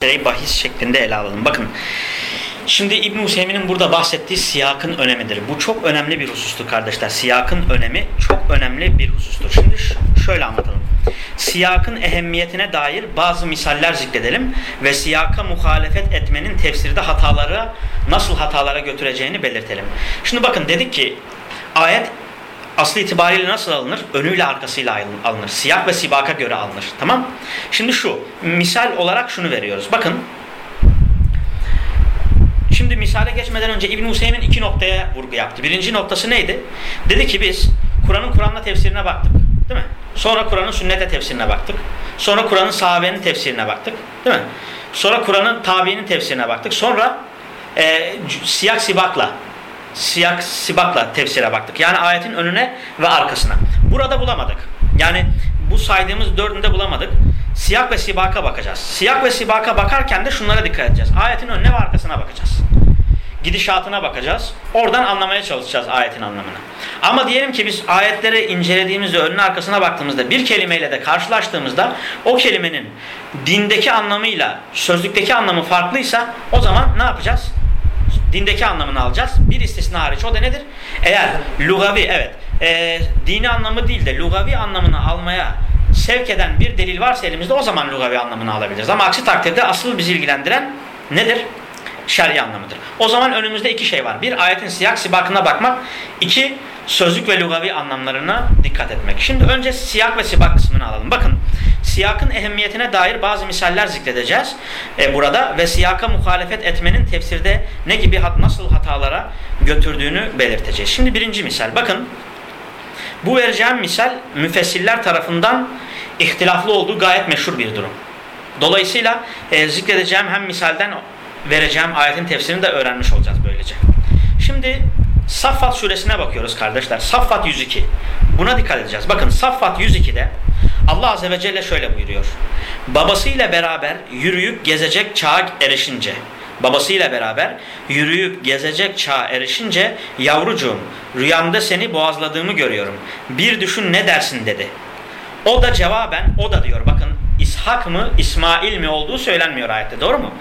bahis şeklinde ele alalım. Bakın şimdi İbn Hüseyin'in burada bahsettiği siyakın önemidir. Bu çok önemli bir husustur kardeşler. Siyakın önemi çok önemli bir husustur. Şimdi şöyle anlatalım. Siyakın ehemmiyetine dair bazı misaller zikredelim ve siyaka muhalefet etmenin tefsirde hataları nasıl hatalara götüreceğini belirtelim. Şimdi bakın dedik ki ayet aslı itibariyle nasıl alınır? Önüyle arkasıyla alınır. Siyah ve sibaka göre alınır. Tamam? Şimdi şu, misal olarak şunu veriyoruz. Bakın, şimdi misale geçmeden önce İbn Hüseyin iki noktaya vurgu yaptı. Birinci noktası neydi? Dedi ki biz Kur'an'ın Kur'an'la tefsirine baktık. Değil mi? Sonra Kur'an'ın sünnete tefsirine baktık. Sonra Kur'an'ın sahabenin tefsirine baktık. Değil mi? Sonra Kur'an'ın tabiinin tefsirine baktık. Sonra e, siyak sibakla siyak sibakla tefsire baktık. Yani ayetin önüne ve arkasına. Burada bulamadık. Yani bu saydığımız dördünde bulamadık. Siyak ve sibaka bakacağız. Siyak ve sibaka bakarken de şunlara dikkat edeceğiz. Ayetin önüne ve arkasına bakacağız. Gidişatına bakacağız. Oradan anlamaya çalışacağız ayetin anlamını. Ama diyelim ki biz ayetleri incelediğimizde önüne arkasına baktığımızda bir kelimeyle de karşılaştığımızda o kelimenin dindeki anlamıyla sözlükteki anlamı farklıysa o zaman ne yapacağız? Dindeki anlamını alacağız. Bir istisna hariç o da nedir? Eğer lugavi evet e, dini anlamı değil de lugavi anlamını almaya sevk eden bir delil varsa elimizde o zaman lugavi anlamını alabiliriz. Ama aksi takdirde asıl bizi ilgilendiren nedir? Şer'i anlamıdır. O zaman önümüzde iki şey var. Bir ayetin siyak sibakına bakmak. iki sözlük ve lugavi anlamlarına dikkat etmek. Şimdi önce siyak ve sibak kısmını alalım. Bakın siyakın ehemmiyetine dair bazı misaller zikredeceğiz e, burada ve siyaka muhalefet etmenin tefsirde ne gibi hat, nasıl hatalara götürdüğünü belirteceğiz. Şimdi birinci misal bakın bu vereceğim misal müfessiller tarafından ihtilaflı olduğu gayet meşhur bir durum. Dolayısıyla e, zikredeceğim hem misalden vereceğim ayetin tefsirini de öğrenmiş olacağız böylece. Şimdi Saffat suresine bakıyoruz kardeşler. Saffat 102. Buna dikkat edeceğiz. Bakın Saffat 102'de Allah Azze ve Celle şöyle buyuruyor. Babasıyla beraber yürüyüp gezecek çağa erişince, babasıyla beraber yürüyüp gezecek çağa erişince yavrucuğum rüyamda seni boğazladığımı görüyorum. Bir düşün ne dersin dedi. O da cevaben o da diyor bakın İshak mı İsmail mi olduğu söylenmiyor ayette doğru mu?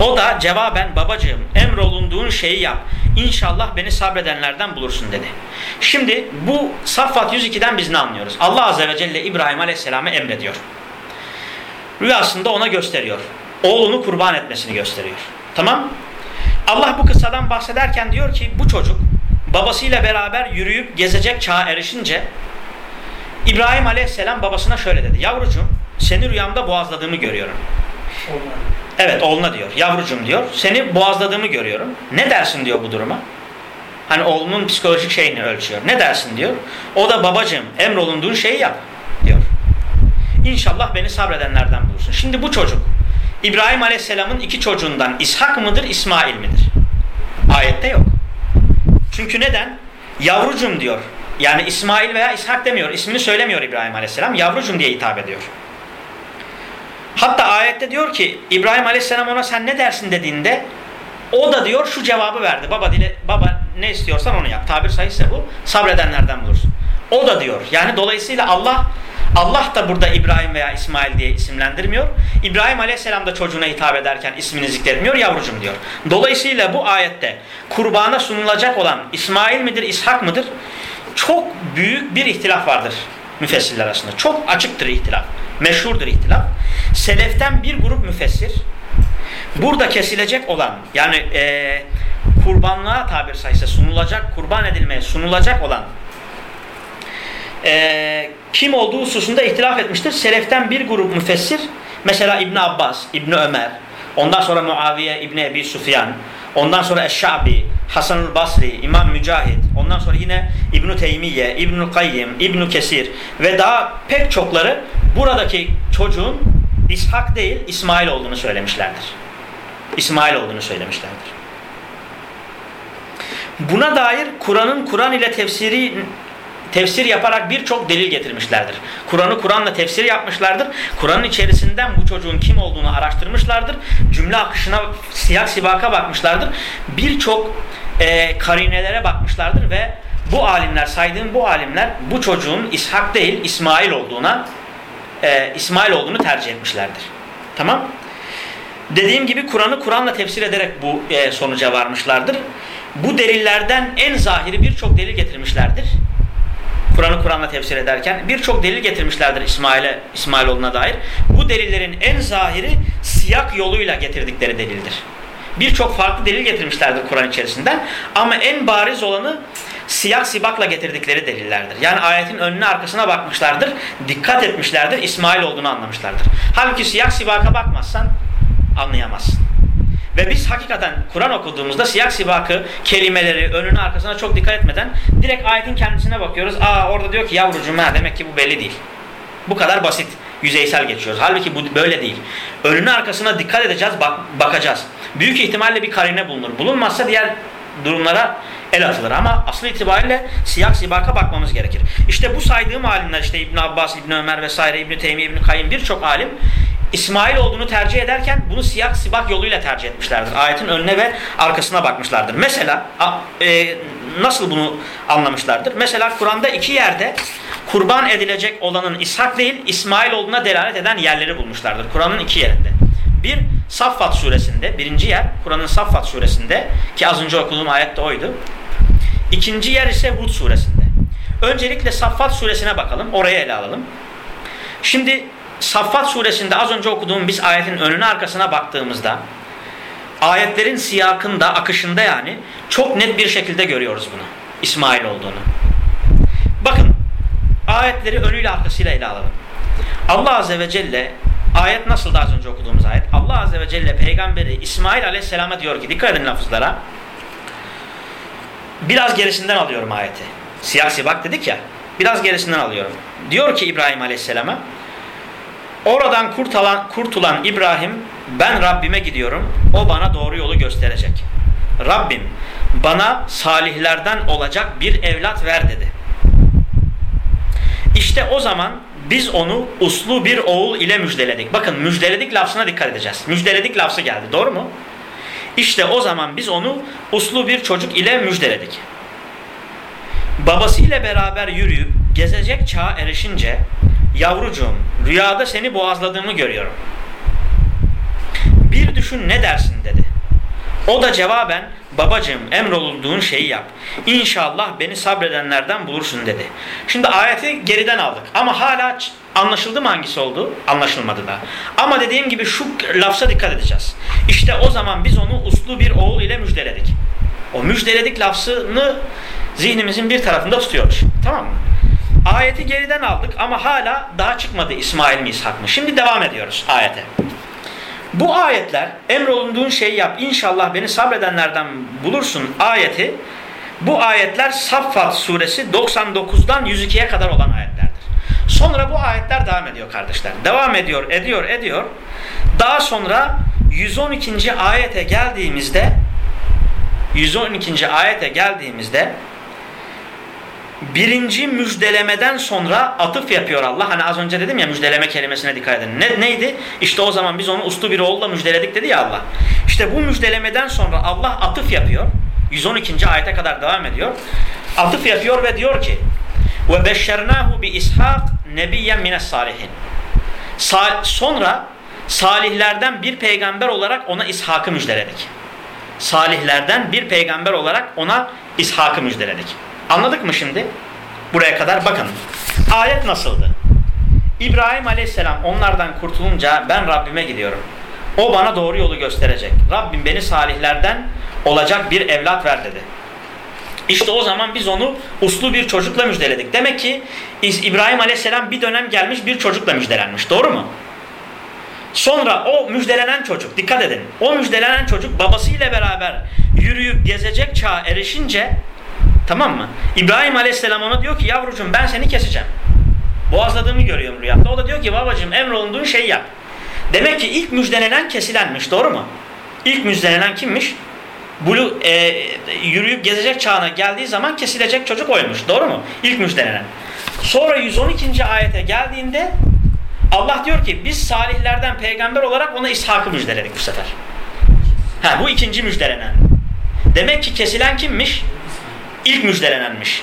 O da cevaben babacığım emrolunduğun şeyi yap. İnşallah beni sabredenlerden bulursun dedi. Şimdi bu Saffat 102'den biz ne anlıyoruz? Allah Azze ve Celle İbrahim Aleyhisselam'a emrediyor. Rüyasında ona gösteriyor. Oğlunu kurban etmesini gösteriyor. Tamam Allah bu kıssadan bahsederken diyor ki bu çocuk babasıyla beraber yürüyüp gezecek çağa erişince İbrahim Aleyhisselam babasına şöyle dedi. Yavrucuğum seni rüyamda boğazladığımı görüyorum. Evet oğluna diyor. Yavrucuğum diyor. Seni boğazladığımı görüyorum. Ne dersin diyor bu duruma. Hani oğlunun psikolojik şeyini ölçüyor. Ne dersin diyor. O da babacığım emrolunduğun şeyi yap diyor. İnşallah beni sabredenlerden bulursun. Şimdi bu çocuk İbrahim Aleyhisselam'ın iki çocuğundan İshak mıdır İsmail midir? Ayette yok. Çünkü neden? Yavrucum diyor. Yani İsmail veya İshak demiyor. İsmini söylemiyor İbrahim Aleyhisselam. Yavrucum diye hitap ediyor. Hatta ayette diyor ki İbrahim Aleyhisselam ona sen ne dersin dediğinde o da diyor şu cevabı verdi. Baba dile baba ne istiyorsan onu yap. Tabir sayısı bu. Sabredenlerden bulursun. O da diyor. Yani dolayısıyla Allah Allah da burada İbrahim veya İsmail diye isimlendirmiyor. İbrahim Aleyhisselam da çocuğuna hitap ederken ismini zikretmiyor yavrucum diyor. Dolayısıyla bu ayette kurbana sunulacak olan İsmail midir, İshak mıdır? Çok büyük bir ihtilaf vardır müfessirler arasında. Çok açıktır ihtilaf. Meşhurdur ihtilaf. Seleften bir grup müfessir burada kesilecek olan yani e, kurbanlığa tabir sayısı sunulacak, kurban edilmeye sunulacak olan e, kim olduğu hususunda ihtilaf etmiştir. Seleften bir grup müfessir mesela İbn Abbas, İbn Ömer, ondan sonra Muaviye İbn Ebi Sufyan, ondan sonra Eşşabi, Hasanul Basri, İmam Mücahit, ondan sonra yine İbn Teymiye, İbn Kayyim, İbn Kesir ve daha pek çokları buradaki çocuğun İshak değil İsmail olduğunu söylemişlerdir. İsmail olduğunu söylemişlerdir. Buna dair Kur'an'ın Kur'an ile tefsiri tefsir yaparak birçok delil getirmişlerdir. Kur'an'ı Kur'an'la tefsir yapmışlardır. Kur'an'ın içerisinden bu çocuğun kim olduğunu araştırmışlardır. Cümle akışına, siyak sibaka bakmışlardır. Birçok e, karinelere bakmışlardır ve bu alimler, saydığım bu alimler bu çocuğun İshak değil İsmail olduğuna e, İsmail olduğunu tercih etmişlerdir. Tamam? dediğim gibi Kur'an'ı Kur'an'la tefsir ederek bu e, sonuca varmışlardır. Bu delillerden en zahiri birçok delil getirmişlerdir. Kur'an'ı Kur'an'la tefsir ederken birçok delil getirmişlerdir İsmail'e İsmailoğlu'na dair. Bu delillerin en zahiri siyak yoluyla getirdikleri delildir. Birçok farklı delil getirmişlerdir Kur'an içerisinden ama en bariz olanı siyak sibakla getirdikleri delillerdir. Yani ayetin önüne arkasına bakmışlardır, dikkat etmişlerdir, İsmail olduğunu anlamışlardır. Halbuki siyak sibaka bakmazsan anlayamazsın. Ve biz hakikaten Kur'an okuduğumuzda siyak sibakı, kelimeleri, önüne arkasına çok dikkat etmeden direkt ayetin kendisine bakıyoruz. Aa orada diyor ki yavrucuğum ha demek ki bu belli değil. Bu kadar basit, yüzeysel geçiyoruz. Halbuki bu böyle değil. Önüne arkasına dikkat edeceğiz, bak, bakacağız. Büyük ihtimalle bir karine bulunur. Bulunmazsa diğer durumlara el atılır ama asıl itibariyle siyak sibaka bakmamız gerekir. İşte bu saydığım alimler işte İbn Abbas, İbn Ömer vesaire, İbn Teymiye, İbn Kayyim birçok alim İsmail olduğunu tercih ederken bunu siyak sibak yoluyla tercih etmişlerdir. Ayetin önüne ve arkasına bakmışlardır. Mesela e, nasıl bunu anlamışlardır? Mesela Kur'an'da iki yerde kurban edilecek olanın İshak değil İsmail olduğuna delalet eden yerleri bulmuşlardır. Kur'an'ın iki yerinde. Bir Saffat suresinde birinci yer Kur'an'ın Saffat suresinde ki az önce okuduğum ayet de oydu. İkinci yer ise Hud suresinde. Öncelikle Saffat suresine bakalım. Oraya ele alalım. Şimdi Saffat suresinde az önce okuduğum biz ayetin önüne arkasına baktığımızda ayetlerin siyakında, akışında yani çok net bir şekilde görüyoruz bunu. İsmail olduğunu. Bakın ayetleri önüyle arkasıyla ele alalım. Allah Azze ve Celle ayet nasıl da az önce okuduğumuz ayet. Allah Azze ve Celle peygamberi İsmail Aleyhisselam'a diyor ki dikkat edin lafızlara. Biraz gerisinden alıyorum ayeti. Siyasi bak dedik ya. Biraz gerisinden alıyorum. Diyor ki İbrahim Aleyhisselam'a Oradan kurtulan, kurtulan İbrahim ben Rabbime gidiyorum. O bana doğru yolu gösterecek. Rabbim bana salihlerden olacak bir evlat ver dedi. İşte o zaman biz onu uslu bir oğul ile müjdeledik. Bakın müjdeledik lafzına dikkat edeceğiz. Müjdeledik lafzı geldi doğru mu? İşte o zaman biz onu uslu bir çocuk ile müjdeledik. Babasıyla beraber yürüyüp gezecek çağa erişince Yavrucuğum rüyada seni boğazladığımı görüyorum. Bir düşün ne dersin dedi. O da cevaben babacığım emrolunduğun şeyi yap. İnşallah beni sabredenlerden bulursun dedi. Şimdi ayeti geriden aldık ama hala anlaşıldı mı hangisi oldu? Anlaşılmadı da. Ama dediğim gibi şu lafza dikkat edeceğiz. İşte o zaman biz onu uslu bir oğul ile müjdeledik. O müjdeledik lafzını zihnimizin bir tarafında tutuyoruz. Tamam mı? Ayeti geriden aldık ama hala daha çıkmadı İsmail mi İshak mı? Şimdi devam ediyoruz ayete. Bu ayetler emrolunduğun şeyi yap inşallah beni sabredenlerden bulursun ayeti bu ayetler Saffat suresi 99'dan 102'ye kadar olan ayetlerdir. Sonra bu ayetler devam ediyor kardeşler. Devam ediyor, ediyor, ediyor. Daha sonra 112. ayete geldiğimizde 112. ayete geldiğimizde birinci müjdelemeden sonra atıf yapıyor Allah. Hani az önce dedim ya müjdeleme kelimesine dikkat edin. Ne, neydi? İşte o zaman biz onu uslu bir oğulla müjdeledik dedi ya Allah. İşte bu müjdelemeden sonra Allah atıf yapıyor. 112. ayete kadar devam ediyor. Atıf yapıyor ve diyor ki ve beşşernahu bi ishak nebiyyen mines salihin. Sonra salihlerden bir peygamber olarak ona İshak'ı müjdeledik. Salihlerden bir peygamber olarak ona İshak'ı müjdeledik. Anladık mı şimdi? Buraya kadar bakın. Ayet nasıldı? İbrahim aleyhisselam onlardan kurtulunca ben Rabbime gidiyorum. O bana doğru yolu gösterecek. Rabbim beni salihlerden olacak bir evlat ver dedi. İşte o zaman biz onu uslu bir çocukla müjdeledik. Demek ki İbrahim aleyhisselam bir dönem gelmiş bir çocukla müjdelenmiş. Doğru mu? Sonra o müjdelenen çocuk, dikkat edin. O müjdelenen çocuk babasıyla beraber yürüyüp gezecek çağa erişince Tamam mı? İbrahim Aleyhisselam ona diyor ki yavrucuğum ben seni keseceğim. Boğazladığımı görüyorum rüyamda. O da diyor ki babacığım emrolunduğun şeyi yap. Demek ki ilk müjdelenen kesilenmiş. Doğru mu? İlk müjdelenen kimmiş? Bulu, e, yürüyüp gezecek çağına geldiği zaman kesilecek çocuk oymuş. Doğru mu? İlk müjdelenen. Sonra 112. ayete geldiğinde Allah diyor ki biz salihlerden peygamber olarak ona İshak'ı müjdeledik bu sefer. Ha, bu ikinci müjdelenen. Demek ki kesilen kimmiş? İlk müjdelenenmiş.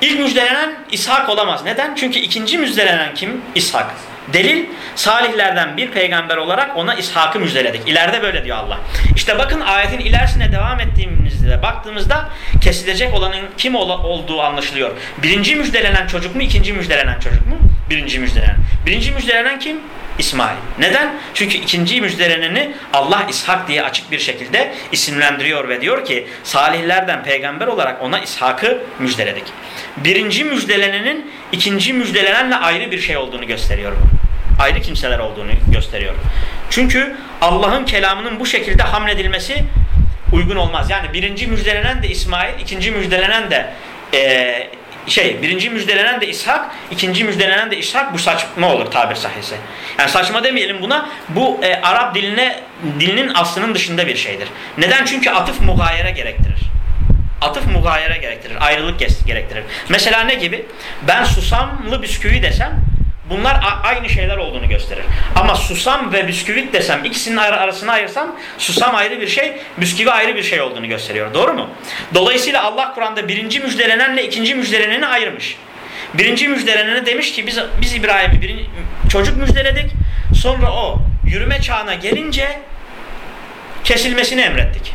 İlk müjdelenen İshak olamaz. Neden? Çünkü ikinci müjdelenen kim? İshak. Delil salihlerden bir peygamber olarak ona İshak'ı müjdeledik. İleride böyle diyor Allah. İşte bakın ayetin ilerisine devam ettiğimizde baktığımızda kesilecek olanın kim olduğu anlaşılıyor. Birinci müjdelenen çocuk mu ikinci müjdelenen çocuk mu? Birinci müjdelenen. Birinci müjdelenen kim? İsmail. Neden? Çünkü ikinci müjdeleneni Allah İshak diye açık bir şekilde isimlendiriyor ve diyor ki salihlerden peygamber olarak ona İshak'ı müjdeledik. Birinci müjdelenenin ikinci müjdelenenle ayrı bir şey olduğunu gösteriyor. Ayrı kimseler olduğunu gösteriyor. Çünkü Allah'ın kelamının bu şekilde hamledilmesi uygun olmaz. Yani birinci müjdelenen de İsmail, ikinci müjdelenen de e, şey birinci müjdelenen de İshak, ikinci müjdelenen de İshak bu saçma olur tabir sahisi. Yani saçma demeyelim buna. Bu e, Arap diline dilinin aslının dışında bir şeydir. Neden? Çünkü atıf mugayere gerektirir. Atıf mugayere gerektirir. Ayrılık gerektirir. Mesela ne gibi? Ben susamlı bisküvi desem Bunlar aynı şeyler olduğunu gösterir. Ama susam ve bisküvit desem ikisinin arasına ayırsam susam ayrı bir şey, bisküvi ayrı bir şey olduğunu gösteriyor. Doğru mu? Dolayısıyla Allah Kur'an'da birinci müjdelenenle ikinci müjdeleneni ayırmış. Birinci müjdelenene demiş ki biz, biz İbrahim'i çocuk müjdeledik. Sonra o yürüme çağına gelince kesilmesini emrettik.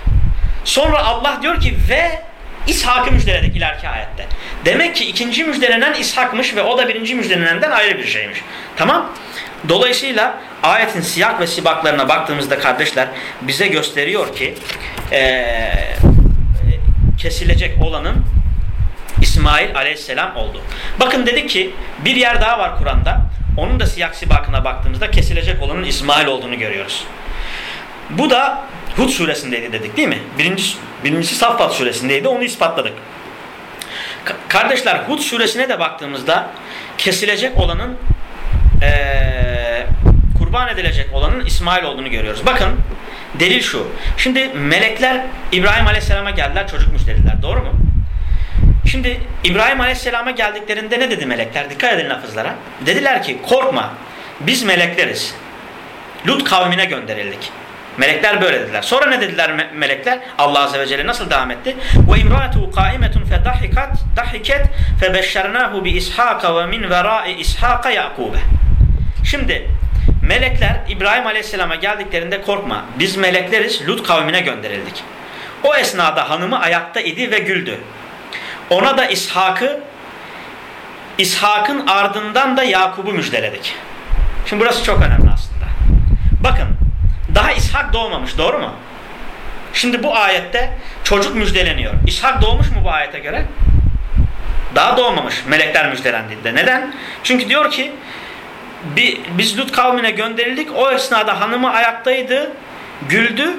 Sonra Allah diyor ki ve İshak'ı müjdeledik ileriki ayette. Demek ki ikinci müjdelenen İshak'mış ve o da birinci müjdelenenden ayrı bir şeymiş. Tamam. Dolayısıyla ayetin siyak ve sibaklarına baktığımızda kardeşler bize gösteriyor ki ee, kesilecek olanın İsmail aleyhisselam oldu. Bakın dedik ki bir yer daha var Kur'an'da. Onun da siyak sibakına baktığımızda kesilecek olanın İsmail olduğunu görüyoruz. Bu da Hud suresindeydi dedik değil mi? Birinci, birincisi Saffat suresindeydi onu ispatladık. Kardeşler Hud suresine de baktığımızda kesilecek olanın ee, kurban edilecek olanın İsmail olduğunu görüyoruz. Bakın delil şu. Şimdi melekler İbrahim Aleyhisselam'a geldiler çocuk müjdelediler. Doğru mu? Şimdi İbrahim Aleyhisselam'a geldiklerinde ne dedi melekler? Dikkat edin lafızlara. Dediler ki korkma biz melekleriz. Lut kavmine gönderildik. Melekler böyle dediler. Sonra ne dediler me melekler? Allah Azze ve Celle nasıl devam etti? Ve imra'atu qa'imetun fedahikat dahiket febeşşernahu bi ishaka ve min vera'i ishaka yakube. Şimdi melekler İbrahim Aleyhisselam'a geldiklerinde korkma. Biz melekleriz Lut kavmine gönderildik. O esnada hanımı ayakta idi ve güldü. Ona da İshak'ı İshak'ın ardından da Yakub'u müjdeledik. Şimdi burası çok önemli aslında. Daha İshak doğmamış doğru mu? Şimdi bu ayette çocuk müjdeleniyor. İshak doğmuş mu bu ayete göre? Daha doğmamış melekler müjdelendiğinde. Neden? Çünkü diyor ki biz Lut kavmine gönderildik. O esnada hanımı ayaktaydı. Güldü.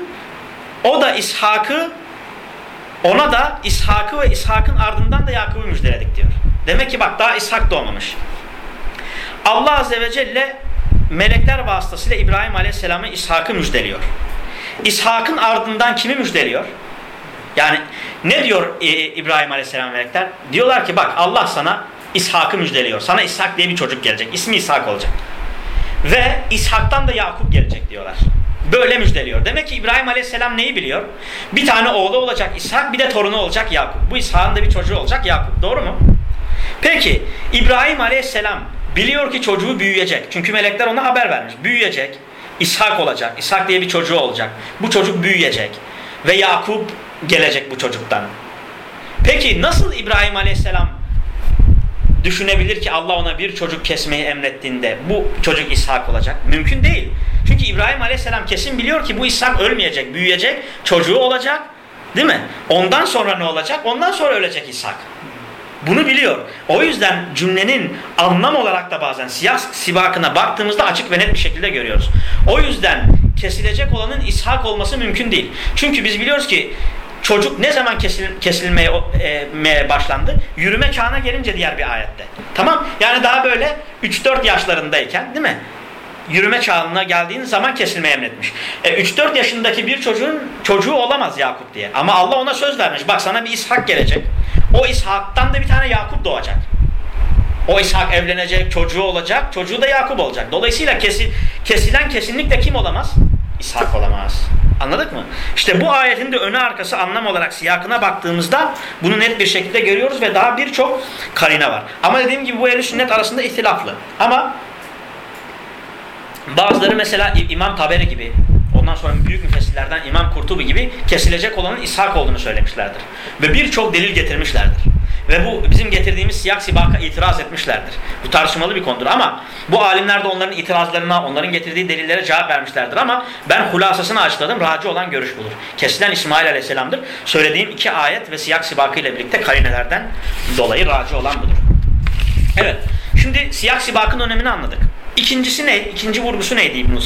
O da İshak'ı ona da İshak'ı ve İshak'ın ardından da Yakup'u müjdeledik diyor. Demek ki bak daha İshak doğmamış. Allah Azze ve Celle melekler vasıtasıyla İbrahim Aleyhisselam'ı İshak'ı müjdeliyor. İshak'ın ardından kimi müjdeliyor? Yani ne diyor e, İbrahim Aleyhisselam melekler? Diyorlar ki bak Allah sana İshak'ı müjdeliyor. Sana İshak diye bir çocuk gelecek. İsmi İshak olacak. Ve İshak'tan da Yakup gelecek diyorlar. Böyle müjdeliyor. Demek ki İbrahim Aleyhisselam neyi biliyor? Bir tane oğlu olacak İshak, bir de torunu olacak Yakup. Bu İshak'ın da bir çocuğu olacak Yakup. Doğru mu? Peki İbrahim Aleyhisselam Biliyor ki çocuğu büyüyecek. Çünkü melekler ona haber vermiş. Büyüyecek. İshak olacak. İshak diye bir çocuğu olacak. Bu çocuk büyüyecek. Ve Yakup gelecek bu çocuktan. Peki nasıl İbrahim Aleyhisselam düşünebilir ki Allah ona bir çocuk kesmeyi emrettiğinde bu çocuk İshak olacak? Mümkün değil. Çünkü İbrahim Aleyhisselam kesin biliyor ki bu İshak ölmeyecek, büyüyecek, çocuğu olacak. Değil mi? Ondan sonra ne olacak? Ondan sonra ölecek İshak. Bunu biliyor. O yüzden cümlenin anlam olarak da bazen siyah sibakına baktığımızda açık ve net bir şekilde görüyoruz. O yüzden kesilecek olanın ishak olması mümkün değil. Çünkü biz biliyoruz ki çocuk ne zaman kesil, kesilmeye e, başlandı? Yürüme çağına gelince diğer bir ayette. Tamam? Yani daha böyle 3-4 yaşlarındayken değil mi? Yürüme çağına geldiğin zaman kesilmeye emretmiş. E, 3-4 yaşındaki bir çocuğun çocuğu olamaz Yakup diye. Ama Allah ona söz vermiş. Bak sana bir ishak gelecek. O İshak'tan da bir tane Yakup doğacak. O İshak evlenecek, çocuğu olacak, çocuğu da Yakup olacak. Dolayısıyla kesi, kesilen kesinlikle kim olamaz? İshak olamaz. Anladık mı? İşte bu ayetin de önü arkası anlam olarak siyakına baktığımızda bunu net bir şekilde görüyoruz ve daha birçok karine var. Ama dediğim gibi bu ehl sünnet arasında ihtilaflı. Ama Bazıları mesela İmam Taberi gibi, ondan sonra büyük müfessirlerden İmam Kurtubi gibi kesilecek olanın İshak olduğunu söylemişlerdir. Ve birçok delil getirmişlerdir. Ve bu bizim getirdiğimiz siyak sibaka itiraz etmişlerdir. Bu tartışmalı bir konudur ama bu alimler de onların itirazlarına, onların getirdiği delillere cevap vermişlerdir ama ben hulasasını açıkladım. Raci olan görüş budur. Kesilen İsmail Aleyhisselam'dır. Söylediğim iki ayet ve siyak sibakı ile birlikte karinelerden dolayı raci olan budur. Evet. Şimdi siyak sibakın önemini anladık. İkincisi ne? İkinci vurgusu neydi İbn-i?